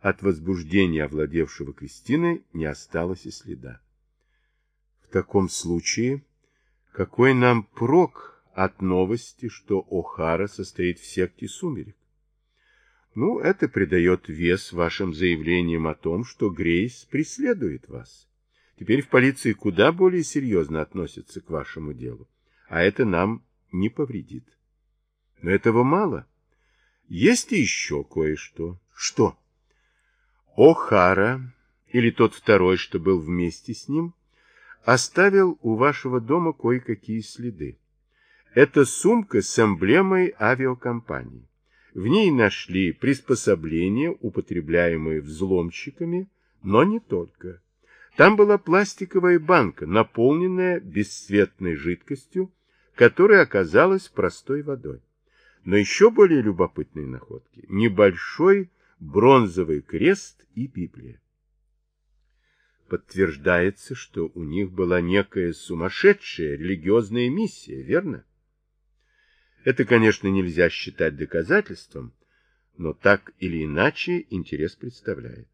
от возбуждения, овладевшего Кристиной, не осталось и следа. В таком случае, какой нам прок от новости, что О'Хара состоит в секте сумерек? Ну, это придает вес вашим заявлениям о том, что Грейс преследует вас. Теперь в полиции куда более серьезно относятся к вашему делу, а это нам не повредит. Но этого мало. Есть и еще кое-что. Что? О'Хара, или тот второй, что был вместе с ним, оставил у вашего дома кое-какие следы. Это сумка с эмблемой авиакомпании. В ней нашли приспособления, употребляемые взломщиками, но не только. Там была пластиковая банка, наполненная бесцветной жидкостью, которая оказалась простой водой. Но еще более любопытные находки – небольшой бронзовый крест и Библия. Подтверждается, что у них была некая сумасшедшая религиозная миссия, верно? Это, конечно, нельзя считать доказательством, но так или иначе интерес представляет.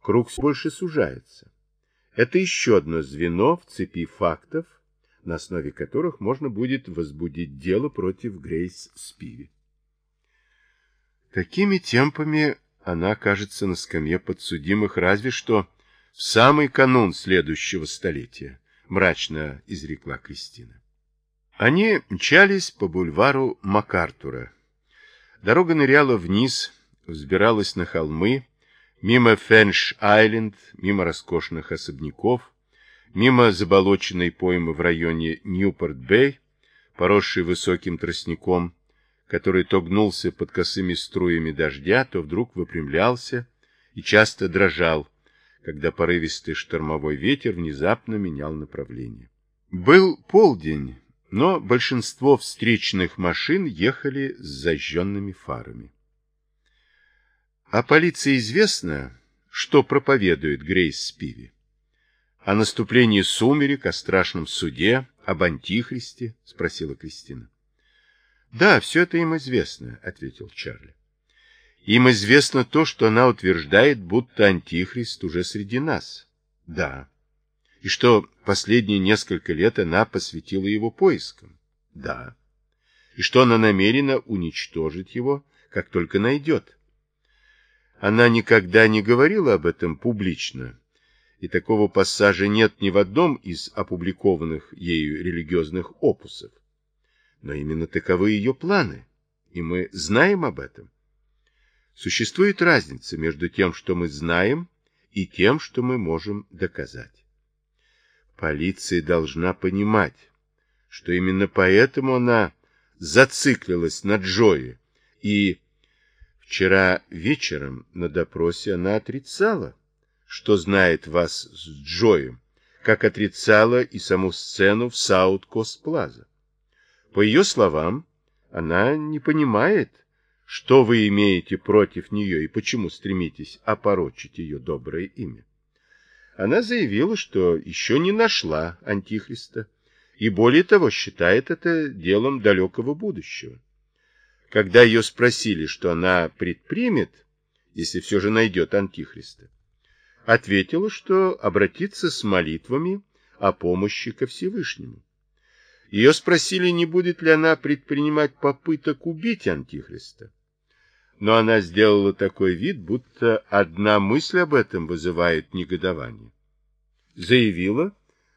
Круг больше сужается. Это еще одно звено в цепи фактов, на основе которых можно будет возбудить дело против Грейс Спиви. Такими темпами она окажется на скамье подсудимых разве что в самый канун следующего столетия, мрачно изрекла Кристина. Они мчались по бульвару МакАртура. Дорога ныряла вниз, взбиралась на холмы, мимо Фенш-Айленд, мимо роскошных особняков, мимо заболоченной поймы в районе Ньюпорт-Бэй, поросшей высоким тростником, который то гнулся под косыми струями дождя, то вдруг выпрямлялся и часто дрожал, когда порывистый штормовой ветер внезапно менял направление. Был полдень, но большинство встречных машин ехали с зажженными фарами. А полиции известно, что проповедует Грейс Спиви? О наступлении сумерек, о страшном суде, об антихристе? — спросила Кристина. — Да, все это им известно, — ответил Чарли. Им известно то, что она утверждает, будто антихрист уже среди нас. Да. И что последние несколько лет она посвятила его поискам. Да. И что она намерена уничтожить его, как только найдет. Она никогда не говорила об этом публично, и такого пассажа нет ни в одном из опубликованных ею религиозных опусов. Но именно таковы ее планы, и мы знаем об этом. Существует разница между тем, что мы знаем, и тем, что мы можем доказать. Полиция должна понимать, что именно поэтому она зациклилась на Джое и Вчера вечером на допросе она отрицала, что знает вас с Джоем, как отрицала и саму сцену в Саут-Кост-Плаза. По ее словам, она не понимает, что вы имеете против нее и почему стремитесь опорочить ее доброе имя. Она заявила, что еще не нашла Антихриста, и более того считает это делом далекого будущего. Когда ее спросили, что она предпримет, если все же найдет Антихриста, ответила, что обратится с молитвами о помощи ко Всевышнему. Ее спросили, не будет ли она предпринимать попыток убить Антихриста. Но она сделала такой вид, будто одна мысль об этом вызывает негодование. Заявила,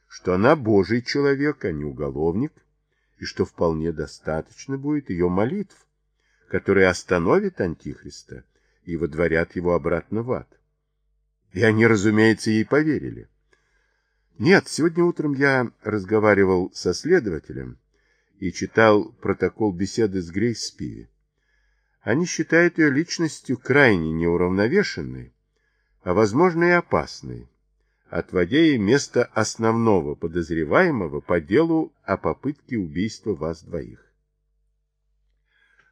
что она Божий человек, а не уголовник, и что вполне достаточно будет ее молитв, которые остановят Антихриста и водворят его обратно в ад. И они, разумеется, ей поверили. Нет, сегодня утром я разговаривал со следователем и читал протокол беседы с Грейс Спиви. Они считают ее личностью крайне неуравновешенной, а, возможно, и опасной, отводя ей место основного подозреваемого по делу о попытке убийства вас двоих.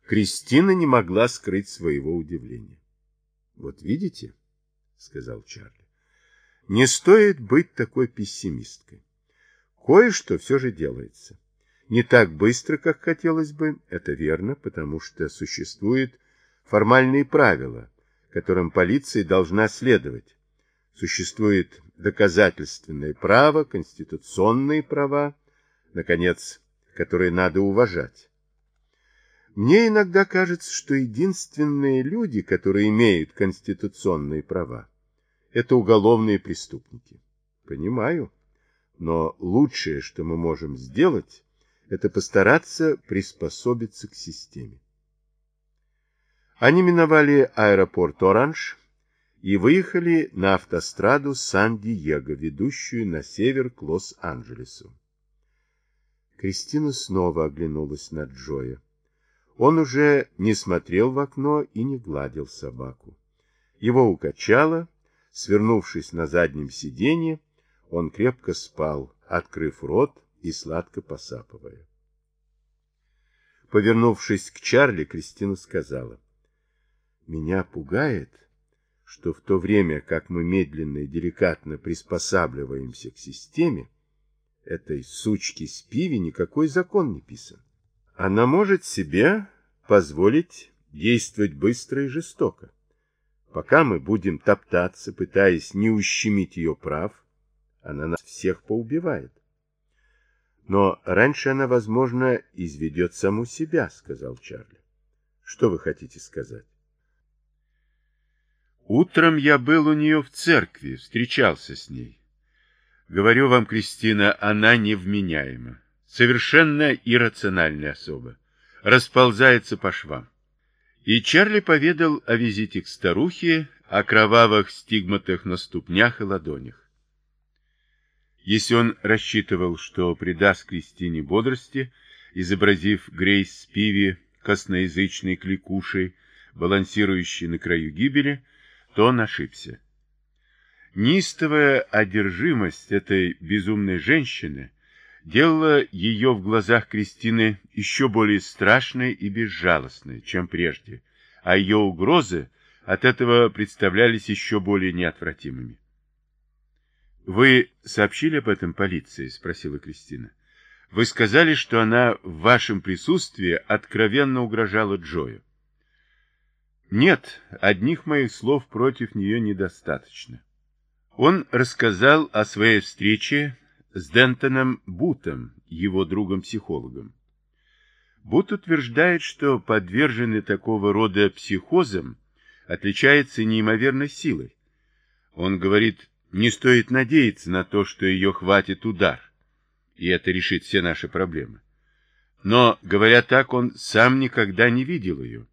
Кристина не могла скрыть своего удивления. — Вот видите, — сказал Чарли, — не стоит быть такой пессимисткой. Кое-что все же делается. Не так быстро, как хотелось бы, это верно, потому что существуют формальные правила, которым полиция должна следовать. Существует доказательственное право, конституционные права, наконец, которые надо уважать. Мне иногда кажется, что единственные люди, которые имеют конституционные права, это уголовные преступники. Понимаю. Но лучшее, что мы можем сделать, это постараться приспособиться к системе. Они миновали аэропорт Оранж и выехали на автостраду Сан-Диего, ведущую на север к Лос-Анджелесу. Кристина снова оглянулась на Джоя. Он уже не смотрел в окно и не гладил собаку. Его укачало, свернувшись на заднем сиденье, он крепко спал, открыв рот и сладко посапывая. Повернувшись к Чарли, Кристина сказала, «Меня пугает, что в то время, как мы медленно и деликатно приспосабливаемся к системе, этой сучки с пиви никакой закон не писан. Она может себе позволить действовать быстро и жестоко. Пока мы будем топтаться, пытаясь не ущемить ее прав, она нас всех поубивает. Но раньше она, возможно, изведет саму себя, сказал Чарли. Что вы хотите сказать? Утром я был у нее в церкви, встречался с ней. Говорю вам, Кристина, она невменяема. Совершенно иррациональная особа. Расползается по швам. И Чарли поведал о визите к старухе, о кровавых стигматах на ступнях и ладонях. Если он рассчитывал, что придаст Кристине бодрости, изобразив Грейс Спиви косноязычной кликушей, балансирующей на краю гибели, то он ошибся. Нистовая одержимость этой безумной женщины делала ее в глазах Кристины еще более страшной и безжалостной, чем прежде, а ее угрозы от этого представлялись еще более неотвратимыми. «Вы сообщили об этом полиции?» — спросила Кристина. «Вы сказали, что она в вашем присутствии откровенно угрожала Джою». «Нет, одних моих слов против нее недостаточно». Он рассказал о своей встрече с Дентоном Бутом, его другом-психологом. Бут утверждает, что подверженный такого рода психозам отличается неимоверной силой. Он говорит, не стоит надеяться на то, что ее хватит удар, и это решит все наши проблемы. Но, говоря так, он сам никогда не видел ее.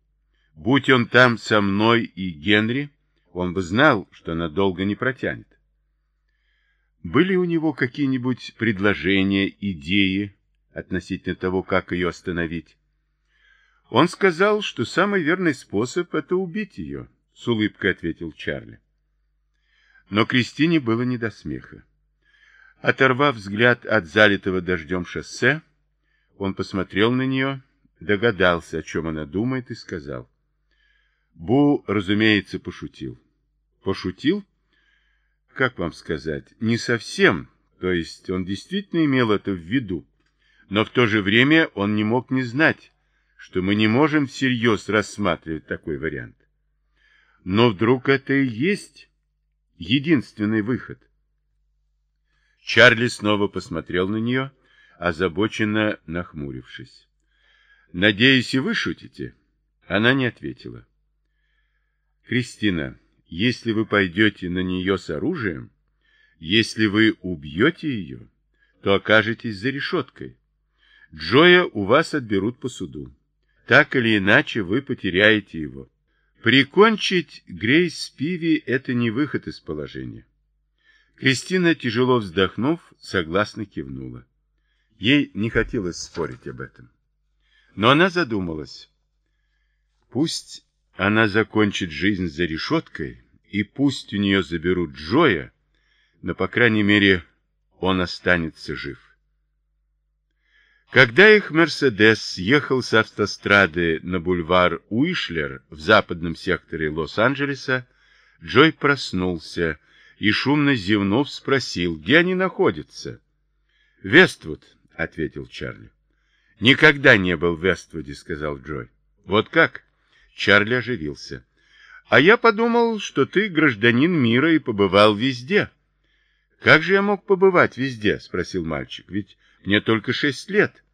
Будь он там со мной и Генри, он бы знал, что она долго не протянет. Были у него какие-нибудь предложения, идеи относительно того, как ее остановить? Он сказал, что самый верный способ — это убить ее, — с улыбкой ответил Чарли. Но Кристине было не до смеха. Оторвав взгляд от залитого дождем шоссе, он посмотрел на нее, догадался, о чем она думает, и сказал. Бу, разумеется, пошутил. Пошутил? Как вам сказать? Не совсем. То есть он действительно имел это в виду. Но в то же время он не мог не знать, что мы не можем всерьез рассматривать такой вариант. Но вдруг это и есть единственный выход. Чарли снова посмотрел на нее, озабоченно нахмурившись. «Надеюсь, и вы шутите?» Она не ответила. «Кристина, если вы пойдете на нее с оружием, если вы убьете ее, то окажетесь за решеткой. Джоя у вас отберут по суду. Так или иначе вы потеряете его. Прикончить Грейс Пиви – это не выход из положения. Кристина, тяжело вздохнув, согласно кивнула. Ей не хотелось спорить об этом. Но она задумалась. Пусть она закончит жизнь за решеткой, и пусть у нее заберут Джоя, но, по крайней мере, он останется жив. Когда их «Мерседес» ехал с автострады на бульвар Уишлер в западном секторе Лос-Анджелеса, Джой проснулся и, шумно зевнув, спросил, где они находятся. «Вествуд», — ответил Чарли. «Никогда не был в Вествуде», — сказал Джой. «Вот как?» Чарли оживился. А я подумал, что ты гражданин мира и побывал везде. Как же я мог побывать везде? Спросил мальчик. Ведь мне только шесть лет.